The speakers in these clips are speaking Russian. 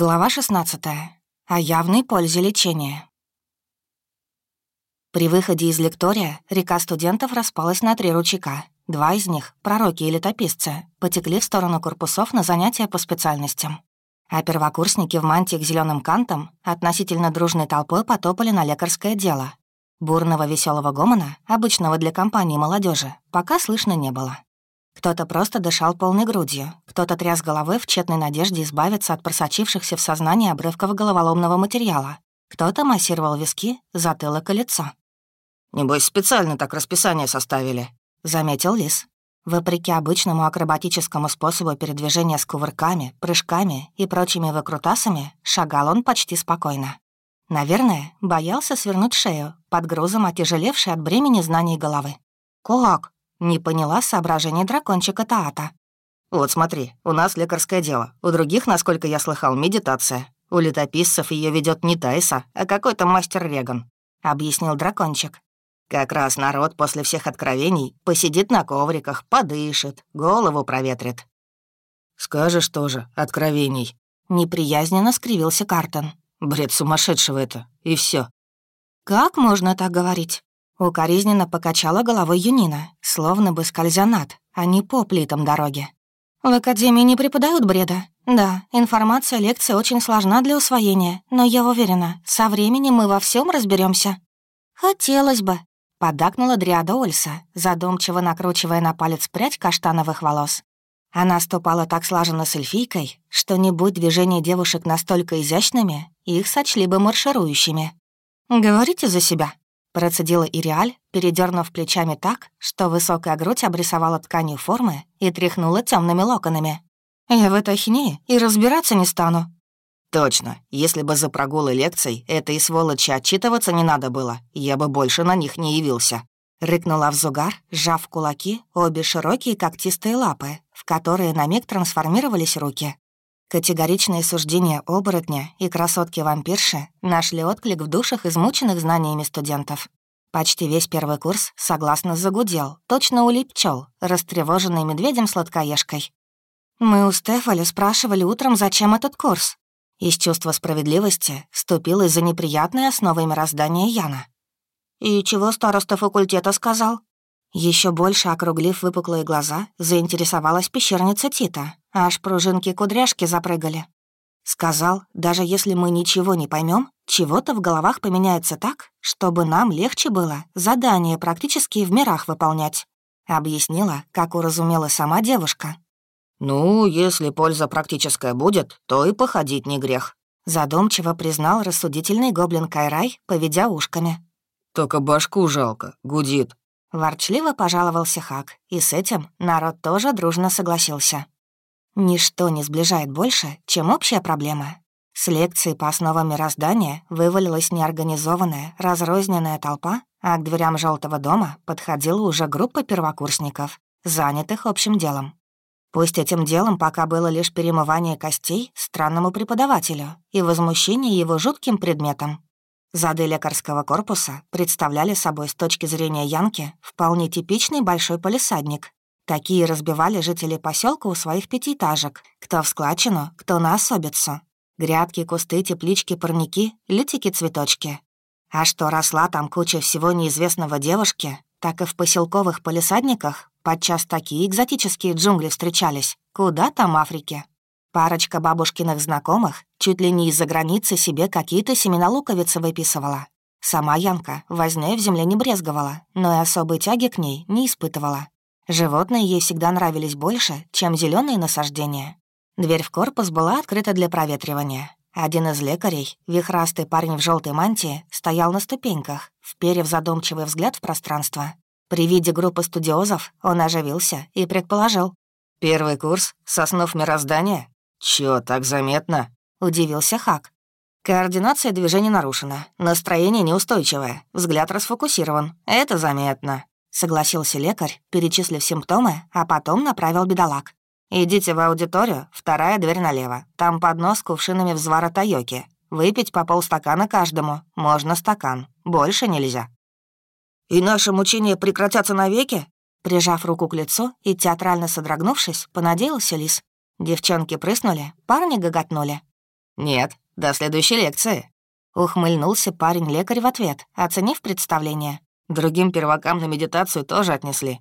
Глава 16. О явной пользе лечения. При выходе из лектория река студентов распалась на три ручейка. Два из них, пророки и летописцы, потекли в сторону корпусов на занятия по специальностям. А первокурсники в мантиях зеленым кантом относительно дружной толпой потопали на лекарское дело. Бурного веселого гомона, обычного для компании молодежи, пока слышно не было. Кто-то просто дышал полной грудью, кто-то тряс головой в тщетной надежде избавиться от просочившихся в сознание обрывков головоломного материала. Кто-то массировал виски, затылок и лицо. «Небось, специально так расписание составили», — заметил Лис. Вопреки обычному акробатическому способу передвижения с кувырками, прыжками и прочими выкрутасами, шагал он почти спокойно. Наверное, боялся свернуть шею под грузом отяжелевшей от бремени знаний головы. «Как?» Не поняла соображение дракончика Таата. «Вот смотри, у нас лекарское дело. У других, насколько я слыхал, медитация. У летописцев ее ведет не Тайса, а какой-то мастер Реган», — объяснил дракончик. «Как раз народ после всех откровений посидит на ковриках, подышит, голову проветрит». «Скажешь тоже, откровений». Неприязненно скривился Картон. «Бред сумасшедшего это, и все. «Как можно так говорить?» Укоризненно покачала головой Юнина, словно бы скользя над, а не по плитам дороги. «В Академии не преподают бреда. Да, информация лекции очень сложна для усвоения, но я уверена, со временем мы во всем разберемся. «Хотелось бы», — подакнула Дриада Ольса, задумчиво накручивая на палец прядь каштановых волос. Она ступала так слаженно с эльфийкой, что не будь движения девушек настолько изящными, их сочли бы марширующими. «Говорите за себя», Процедила Иреаль, передернув плечами так, что высокая грудь обрисовала тканью формы и тряхнула темными локонами. «Я в этой ахинее и разбираться не стану». «Точно. Если бы за прогулы лекций этой сволочи отчитываться не надо было, я бы больше на них не явился». Рыкнула в зугар, сжав кулаки обе широкие когтистые лапы, в которые на миг трансформировались руки. Категоричные суждения оборотня и красотки-вампирши нашли отклик в душах измученных знаниями студентов. Почти весь первый курс согласно загудел, точно улей пчел, растревоженный медведем-сладкоежкой. Мы у Стефали спрашивали утром, зачем этот курс. Из чувства справедливости вступил за неприятной основой мироздания Яна. «И чего староста факультета сказал?» Еще больше округлив выпуклые глаза, заинтересовалась пещерница Тита, аж пружинки-кудряшки запрыгали. Сказал, даже если мы ничего не поймем, чего-то в головах поменяется так, чтобы нам легче было задания практически в мирах выполнять. Объяснила, как уразумела сама девушка. «Ну, если польза практическая будет, то и походить не грех», задумчиво признал рассудительный гоблин Кайрай, поведя ушками. «Только башку жалко, гудит», Ворчливо пожаловался Хак, и с этим народ тоже дружно согласился. Ничто не сближает больше, чем общая проблема. С лекции по основам мироздания вывалилась неорганизованная, разрозненная толпа, а к дверям желтого дома подходила уже группа первокурсников, занятых общим делом. Пусть этим делом пока было лишь перемывание костей странному преподавателю и возмущение его жутким предметом, Зады лекарского корпуса представляли собой с точки зрения Янки вполне типичный большой полисадник. Такие разбивали жители поселка у своих пятиэтажек, кто в складчину, кто на особицу. Грядки, кусты, теплички, парники, лютики-цветочки. А что росла там куча всего неизвестного девушки, так и в поселковых полисадниках подчас такие экзотические джунгли встречались. Куда там Африки? Парочка бабушкиных знакомых чуть ли не из-за границы себе какие-то семена луковицы выписывала. Сама Янка вознёй в земле не брезговала, но и особой тяги к ней не испытывала. Животные ей всегда нравились больше, чем зеленые насаждения. Дверь в корпус была открыта для проветривания. Один из лекарей, вихрастый парень в желтой мантии, стоял на ступеньках, вперев задумчивый взгляд в пространство. При виде группы студиозов он оживился и предположил. «Первый курс? Соснов мироздания? «Чё, так заметно?» — удивился Хак. «Координация движения нарушена, настроение неустойчивое, взгляд расфокусирован. Это заметно», — согласился лекарь, перечислив симптомы, а потом направил бедолаг. «Идите в аудиторию, вторая дверь налево. Там поднос с кувшинами взвара тайоки. Выпить по полстакана каждому. Можно стакан. Больше нельзя». «И наши мучения прекратятся навеки?» Прижав руку к лицу и театрально содрогнувшись, понадеялся Лис. Девчонки прыснули, парни гоготнули. «Нет, до следующей лекции». Ухмыльнулся парень-лекарь в ответ, оценив представление. Другим первакам на медитацию тоже отнесли.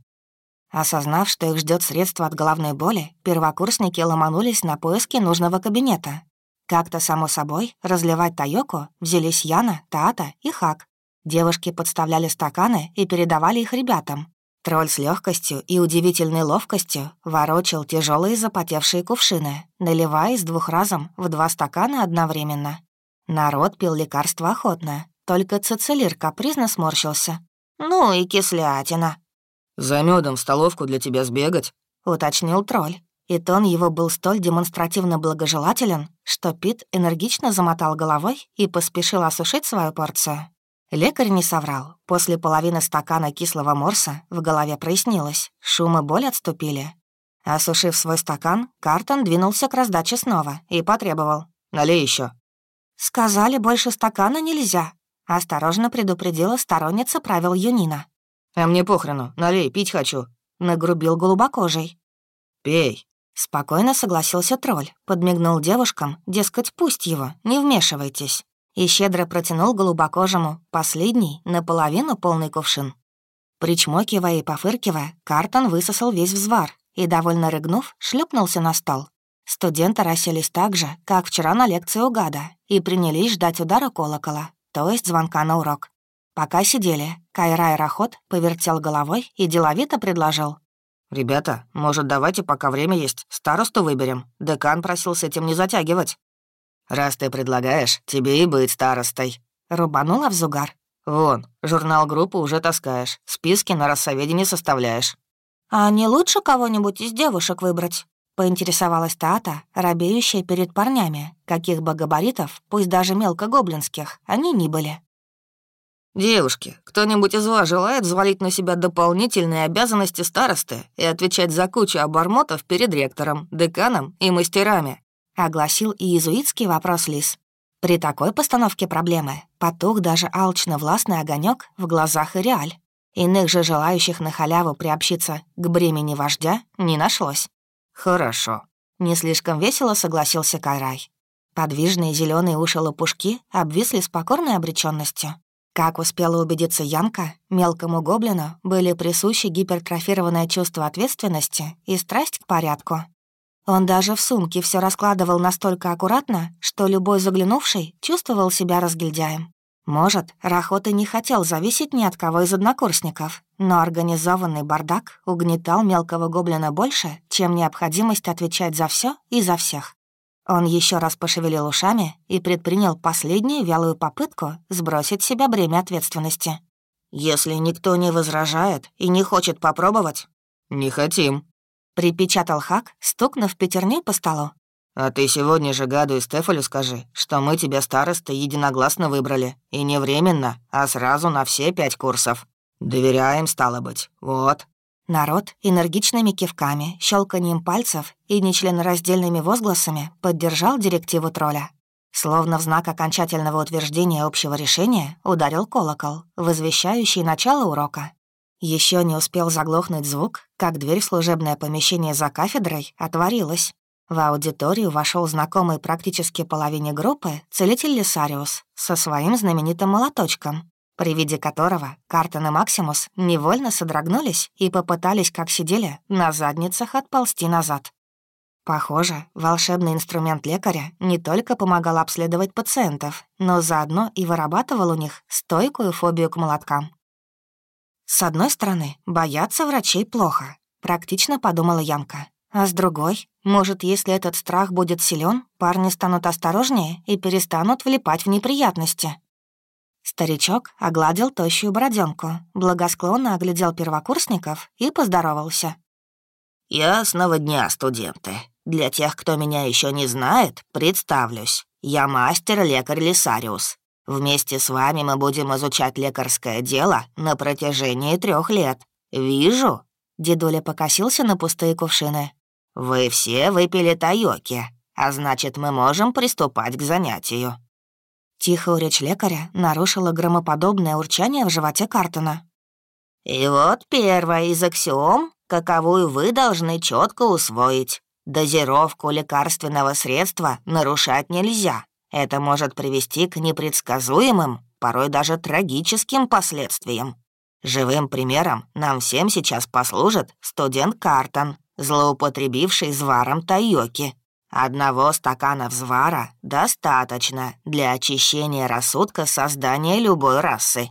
Осознав, что их ждет средство от головной боли, первокурсники ломанулись на поиски нужного кабинета. Как-то, само собой, разливать тайоку взялись Яна, Таата и Хак. Девушки подставляли стаканы и передавали их ребятам. Тролль с легкостью и удивительной ловкостью ворочил тяжелые запотевшие кувшины, наливая из двух разом в два стакана одновременно. Народ пил лекарства охотно, только Цицилир капризно сморщился. «Ну и кислятина», «За медом в столовку для тебя сбегать?» — уточнил тролль. И тон его был столь демонстративно благожелателен, что Пит энергично замотал головой и поспешил осушить свою порцию. Лекарь не соврал. После половины стакана кислого морса в голове прояснилось, шум и боль отступили. Осушив свой стакан, Картон двинулся к раздаче снова и потребовал. «Налей еще. «Сказали, больше стакана нельзя», — осторожно предупредила сторонница правил Юнина. «А мне похрену, налей, пить хочу», — нагрубил голубокожий. «Пей». Спокойно согласился тролль, подмигнул девушкам, дескать, пусть его, не вмешивайтесь, и щедро протянул голубокожему последний, наполовину полный кувшин. Причмокивая и пофыркивая, Картон высосал весь взвар и, довольно рыгнув, шлепнулся на стол. Студенты расселись так же, как вчера на лекции у Гада, и принялись ждать удара колокола, то есть звонка на урок. Пока сидели, Кайрай Рахот повертел головой и деловито предложил. «Ребята, может, давайте, пока время есть, старосту выберем? Декан просил с этим не затягивать». «Раз ты предлагаешь, тебе и быть старостой», — рубанула в зугар. «Вон, журнал группы уже таскаешь, списки на рассоведение составляешь». «А не лучше кого-нибудь из девушек выбрать?» — поинтересовалась Таата, робеющая перед парнями, каких бы габаритов, пусть даже мелкогоблинских, они ни были. «Девушки, кто-нибудь из вас желает взвалить на себя дополнительные обязанности старосты и отвечать за кучу обормотов перед ректором, деканом и мастерами?» — огласил и иезуитский вопрос Лис. При такой постановке проблемы потух даже алчно-властный огонек в глазах и реаль. Иных же желающих на халяву приобщиться к бремени вождя не нашлось. «Хорошо», — не слишком весело согласился Кайрай. Подвижные зеленые уши лопушки обвисли с покорной обреченностью. Как успела убедиться Янка, мелкому гоблину были присущи гипертрофированное чувство ответственности и страсть к порядку. Он даже в сумке все раскладывал настолько аккуратно, что любой заглянувший чувствовал себя разгильдяем. Может, Рахот и не хотел зависеть ни от кого из однокурсников, но организованный бардак угнетал мелкого гоблина больше, чем необходимость отвечать за все и за всех. Он еще раз пошевелил ушами и предпринял последнюю вялую попытку сбросить с себя бремя ответственности. «Если никто не возражает и не хочет попробовать...» «Не хотим», — припечатал Хак, стукнув пятерней по столу. «А ты сегодня же Гаду и Стефалю скажи, что мы тебя староста единогласно выбрали. И не временно, а сразу на все пять курсов. Доверяем, стало быть. Вот». Народ энергичными кивками, щелканием пальцев и нечленораздельными возгласами поддержал директиву тролля. Словно в знак окончательного утверждения общего решения ударил колокол, возвещающий начало урока. Еще не успел заглохнуть звук, как дверь в служебное помещение за кафедрой отворилась. В аудиторию вошел знакомый практически половине группы целитель Лисариус со своим знаменитым молоточком, при виде которого Картон и Максимус невольно содрогнулись и попытались, как сидели, на задницах отползти назад. Похоже, волшебный инструмент лекаря не только помогал обследовать пациентов, но заодно и вырабатывал у них стойкую фобию к молоткам. С одной стороны, бояться врачей плохо, практично подумала Янка. А с другой, может, если этот страх будет силен, парни станут осторожнее и перестанут влипать в неприятности. Старичок огладил тощую бороденку, благосклонно оглядел первокурсников и поздоровался. «Ясного дня, студенты. Для тех, кто меня еще не знает, представлюсь. Я мастер-лекарь Лисариус. Вместе с вами мы будем изучать лекарское дело на протяжении трех лет. Вижу». Дедуля покосился на пустые кувшины. «Вы все выпили тайоки, а значит, мы можем приступать к занятию». Тихую речь лекаря нарушило громоподобное урчание в животе Картона. «И вот первая из аксиом, каковую вы должны четко усвоить. Дозировку лекарственного средства нарушать нельзя. Это может привести к непредсказуемым, порой даже трагическим последствиям. Живым примером нам всем сейчас послужит студент Картон, злоупотребивший зваром Тайоки. Одного стакана взвара достаточно для очищения рассудка создания любой расы.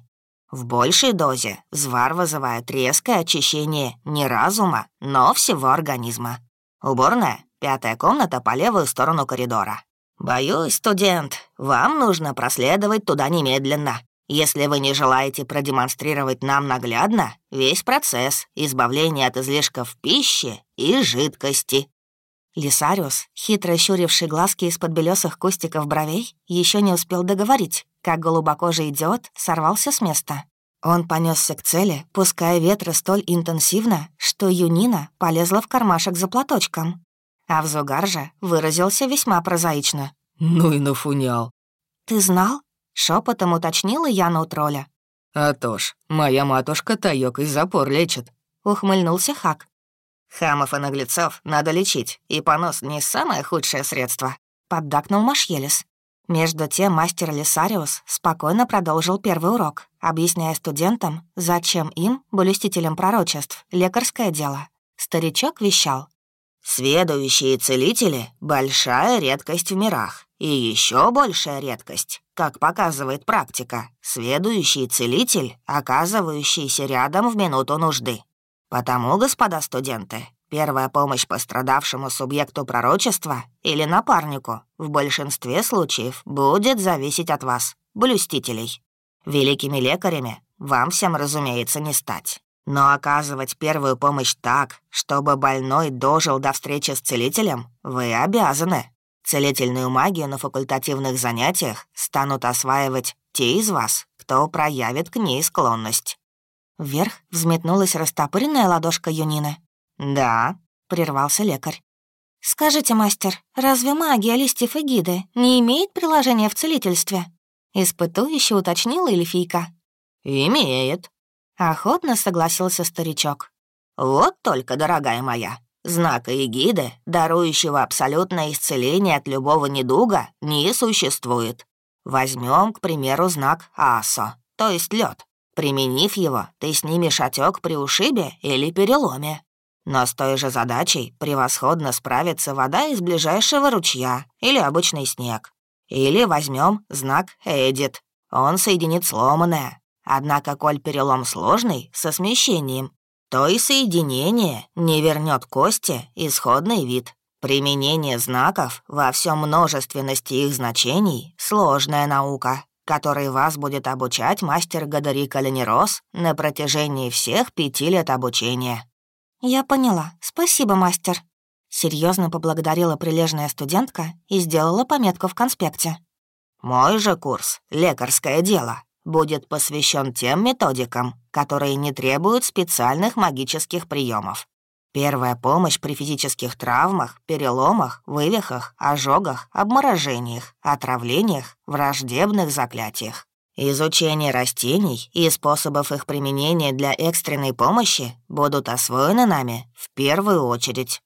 В большей дозе взвар вызывает резкое очищение не разума, но всего организма. Уборная, пятая комната по левую сторону коридора. Боюсь, студент, вам нужно проследовать туда немедленно. Если вы не желаете продемонстрировать нам наглядно весь процесс избавления от излишков пищи и жидкости. Лисариус, хитро щуривший глазки из-под белесых кустиков бровей, еще не успел договорить, как голубокожий идиот сорвался с места. Он понесся к цели, пуская ветры столь интенсивно, что Юнина полезла в кармашек за платочком. А Взугар же выразился весьма прозаично. «Ну и нафунял». «Ты знал?» — шепотом уточнила Яна у тролля. «А то ж, моя матушка таёк из запор лечит», — ухмыльнулся Хак. «Хамов и наглецов надо лечить, и понос не самое худшее средство», — поддакнул Машелис. Между тем мастер Лисариус спокойно продолжил первый урок, объясняя студентам, зачем им, блюстителям пророчеств, лекарское дело. Старичок вещал. «Сведущие целители — большая редкость в мирах, и еще большая редкость, как показывает практика, сведущий целитель, оказывающийся рядом в минуту нужды. Потому, господа студенты, первая помощь пострадавшему субъекту пророчества или напарнику в большинстве случаев будет зависеть от вас, блюстителей. Великими лекарями вам всем, разумеется, не стать. Но оказывать первую помощь так, чтобы больной дожил до встречи с целителем, вы обязаны. Целительную магию на факультативных занятиях станут осваивать те из вас, кто проявит к ней склонность. Вверх взметнулась растопыренная ладошка Юнины. «Да», — прервался лекарь. «Скажите, мастер, разве магия листьев и гиды не имеет приложения в целительстве?» Испытующе уточнила эльфийка. «Имеет», — охотно согласился старичок. «Вот только, дорогая моя, знака эгиды, дарующего абсолютное исцеление от любого недуга, не существует. Возьмем, к примеру, знак АСО, то есть лед. Применив его, ты снимешь отек при ушибе или переломе. Но с той же задачей превосходно справится вода из ближайшего ручья или обычный снег. Или возьмем знак «Эдит». Он соединит сломанное. Однако, коль перелом сложный, со смещением, то и соединение не вернет кости исходный вид. Применение знаков во всем множественности их значений — сложная наука, который вас будет обучать мастер Гадари Калинерос на протяжении всех пяти лет обучения». «Я поняла. Спасибо, мастер». Серьезно поблагодарила прилежная студентка и сделала пометку в конспекте. «Мой же курс «Лекарское дело» будет посвящен тем методикам, которые не требуют специальных магических приемов. Первая помощь при физических травмах, переломах, вывихах, ожогах, обморожениях, отравлениях, враждебных заклятиях. Изучение растений и способов их применения для экстренной помощи будут освоены нами в первую очередь.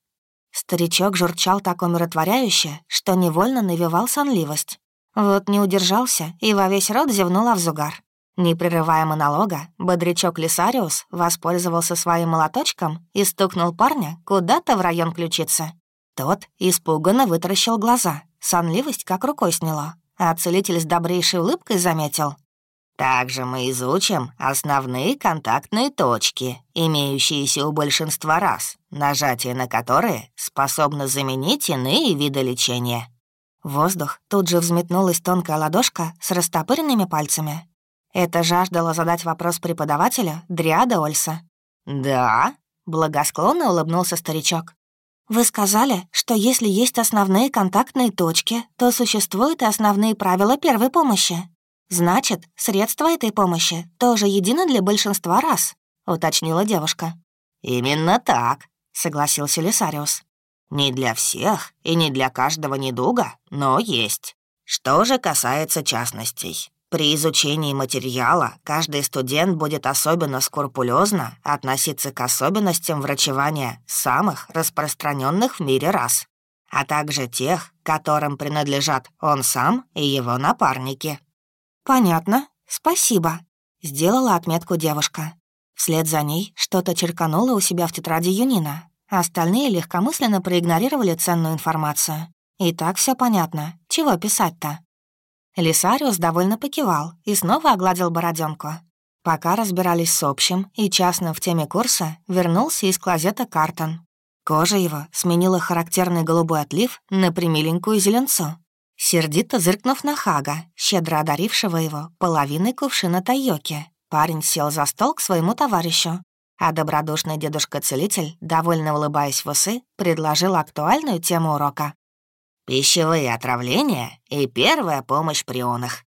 Старичок журчал так умиротворяюще, что невольно навевал сонливость. Вот не удержался и во весь рот зевнул Авзугар. Не прерывая монолога, бодрячок Лисариус воспользовался своим молоточком и стукнул парня куда-то в район ключицы. Тот испуганно вытаращил глаза, сонливость как рукой сняло, а целитель с добрейшей улыбкой заметил. «Также мы изучим основные контактные точки, имеющиеся у большинства раз, нажатие на которые способно заменить иные виды лечения». В воздух тут же взметнулась тонкая ладошка с растопыренными пальцами, это жаждало задать вопрос преподавателя Дриада Ольса. «Да?» — благосклонно улыбнулся старичок. «Вы сказали, что если есть основные контактные точки, то существуют и основные правила первой помощи. Значит, средства этой помощи тоже едины для большинства раз», — уточнила девушка. «Именно так», — согласился Лисариус. «Не для всех и не для каждого недуга, но есть. Что же касается частностей, При изучении материала каждый студент будет особенно скрупулезно относиться к особенностям врачевания самых распространенных в мире рас, а также тех, которым принадлежат он сам и его напарники. «Понятно, спасибо», — сделала отметку девушка. Вслед за ней что-то черкануло у себя в тетради Юнина. Остальные легкомысленно проигнорировали ценную информацию. И так все понятно. Чего писать-то? Лисариус довольно покивал и снова огладил бороденку. Пока разбирались с общим и частным в теме курса, вернулся из клозета Картон. Кожа его сменила характерный голубой отлив на примиленькую зеленцу. Сердито зыркнув на Хага, щедро одарившего его половиной кувшина Тайоки, парень сел за стол к своему товарищу, а добродушный дедушка-целитель, довольно улыбаясь в усы, предложил актуальную тему урока. Пищевые отравления и первая помощь при онах.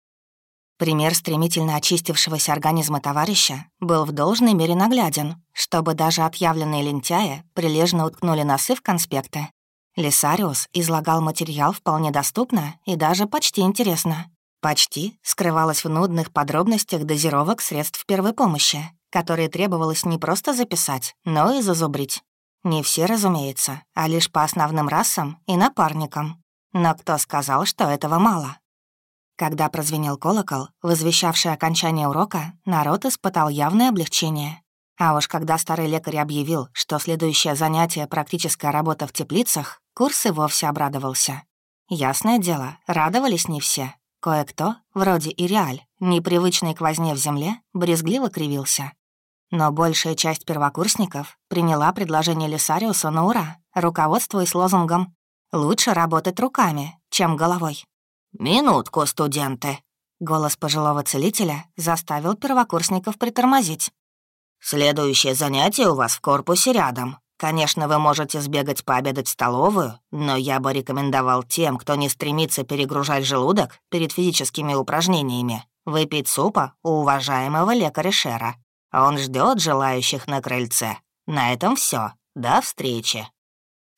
Пример стремительно очистившегося организма товарища был в должной мере нагляден, чтобы даже отъявленные лентяи прилежно уткнули носы в конспекты. Лисариус излагал материал вполне доступно и даже почти интересно. Почти скрывалось в нудных подробностях дозировок средств первой помощи, которые требовалось не просто записать, но и зазубрить. Не все, разумеется, а лишь по основным расам и напарникам. Но кто сказал, что этого мало? Когда прозвенел колокол, возвещавший окончание урока, народ испытал явное облегчение. А уж когда старый лекарь объявил, что следующее занятие — практическая работа в теплицах, курс и вовсе обрадовался. Ясное дело, радовались не все. Кое-кто, вроде и Реаль, непривычный к возне в земле, брезгливо кривился. Но большая часть первокурсников приняла предложение Лисариуса на ура, руководствуясь лозунгом Лучше работать руками, чем головой. «Минутку, студенты!» Голос пожилого целителя заставил первокурсников притормозить. «Следующее занятие у вас в корпусе рядом. Конечно, вы можете сбегать пообедать в столовую, но я бы рекомендовал тем, кто не стремится перегружать желудок перед физическими упражнениями, выпить супа у уважаемого лекаря Шера. Он ждет желающих на крыльце. На этом все. До встречи!»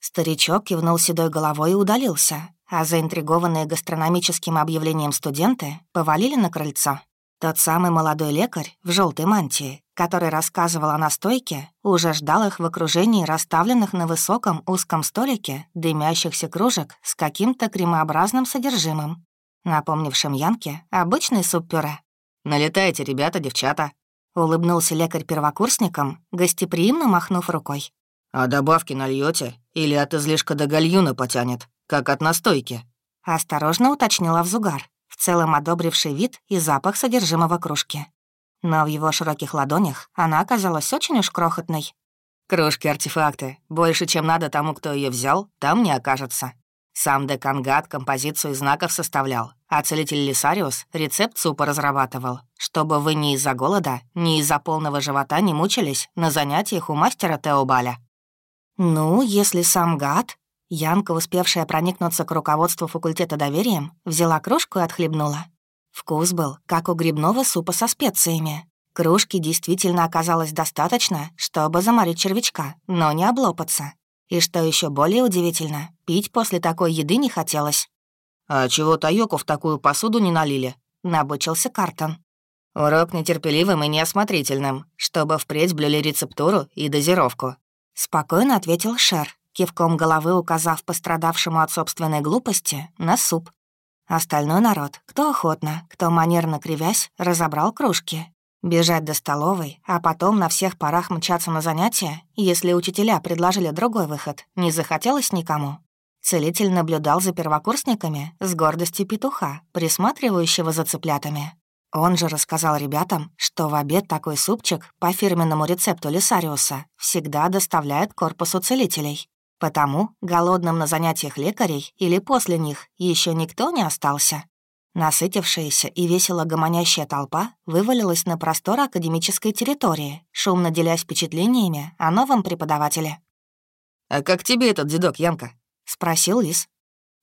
Старичок кивнул седой головой и удалился, а заинтригованные гастрономическим объявлением студенты повалили на крыльцо. Тот самый молодой лекарь в желтой мантии, который рассказывал о настойке, уже ждал их в окружении расставленных на высоком узком столике дымящихся кружек с каким-то кремообразным содержимым, напомнившим Янке обычный суп-пюре. «Налетайте, ребята, девчата!» — улыбнулся лекарь первокурсникам, гостеприимно махнув рукой. «А добавки нальете Или от излишка до гальюна потянет, как от настойки?» Осторожно уточнила Взугар, в целом одобривший вид и запах содержимого кружки. Но в его широких ладонях она оказалась очень уж крохотной. «Кружки-артефакты. Больше, чем надо тому, кто ее взял, там не окажется. Сам Декангат композицию знаков составлял, а целитель Лисариус рецепт супа разрабатывал, чтобы вы ни из-за голода, ни из-за полного живота не мучились на занятиях у мастера Теобаля. «Ну, если сам гад...» Янка, успевшая проникнуться к руководству факультета доверием, взяла кружку и отхлебнула. Вкус был, как у грибного супа со специями. Кружки действительно оказалось достаточно, чтобы заморить червячка, но не облопаться. И что еще более удивительно, пить после такой еды не хотелось. «А чего Тайоку в такую посуду не налили?» — набычился Картон. «Урок нетерпеливым и неосмотрительным, чтобы впредь блюли рецептуру и дозировку. Спокойно ответил Шер, кивком головы указав пострадавшему от собственной глупости на суп. Остальной народ, кто охотно, кто манерно кривясь, разобрал кружки. Бежать до столовой, а потом на всех парах мчаться на занятия, если учителя предложили другой выход, не захотелось никому. Целитель наблюдал за первокурсниками с гордостью петуха, присматривающего за цыплятами. Он же рассказал ребятам, что в обед такой супчик по фирменному рецепту Лисариуса всегда доставляют корпусу целителей. Потому голодным на занятиях лекарей или после них еще никто не остался. Насытившаяся и весело гомонящая толпа вывалилась на простор академической территории, шумно делясь впечатлениями о новом преподавателе. «А как тебе этот дедок, Янка?» — спросил Лис.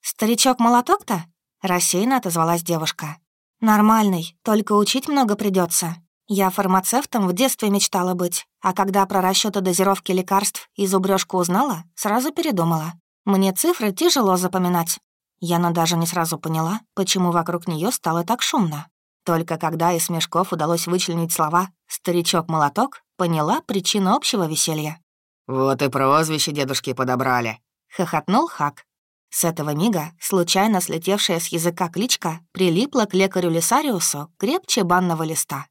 «Старичок-молоток-то?» — рассеянно отозвалась девушка. «Нормальный, только учить много придется. Я фармацевтом в детстве мечтала быть, а когда про расчеты дозировки лекарств и зубрёжку узнала, сразу передумала. Мне цифры тяжело запоминать». Яна даже не сразу поняла, почему вокруг нее стало так шумно. Только когда из смешков удалось вычленить слова «старичок-молоток», поняла причину общего веселья. «Вот и прозвище дедушки подобрали», — хохотнул Хак. С этого мига случайно слетевшая с языка кличка прилипла к лекарю Лисариусу крепче банного листа.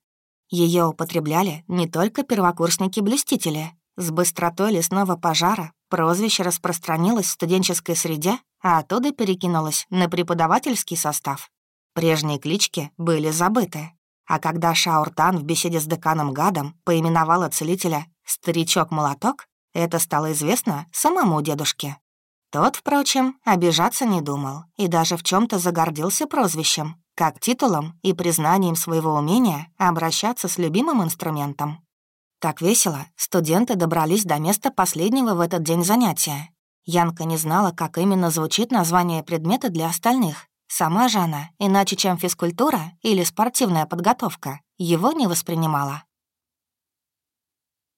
Ее употребляли не только первокурсники-блюстители. С быстротой лесного пожара прозвище распространилось в студенческой среде, а оттуда перекинулось на преподавательский состав. Прежние клички были забыты. А когда Шауртан в беседе с деканом Гадом поименовала целителя «старичок-молоток», это стало известно самому дедушке. Тот, впрочем, обижаться не думал и даже в чем то загордился прозвищем, как титулом и признанием своего умения обращаться с любимым инструментом. Так весело студенты добрались до места последнего в этот день занятия. Янка не знала, как именно звучит название предмета для остальных. Сама же она, иначе чем физкультура или спортивная подготовка, его не воспринимала.